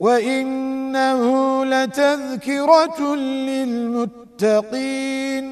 وَإِنَّهُ لَتَذْكِرَةٌ لِلْمُتَّقِينَ.